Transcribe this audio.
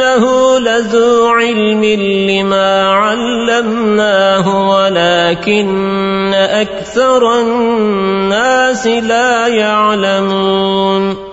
وإنه لذو علم لما علمناه ولكن أكثر الناس لا يعلمون.